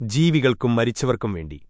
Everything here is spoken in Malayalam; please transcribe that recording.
ജീവികൾക്കും മരിച്ചവർക്കും വേണ്ടി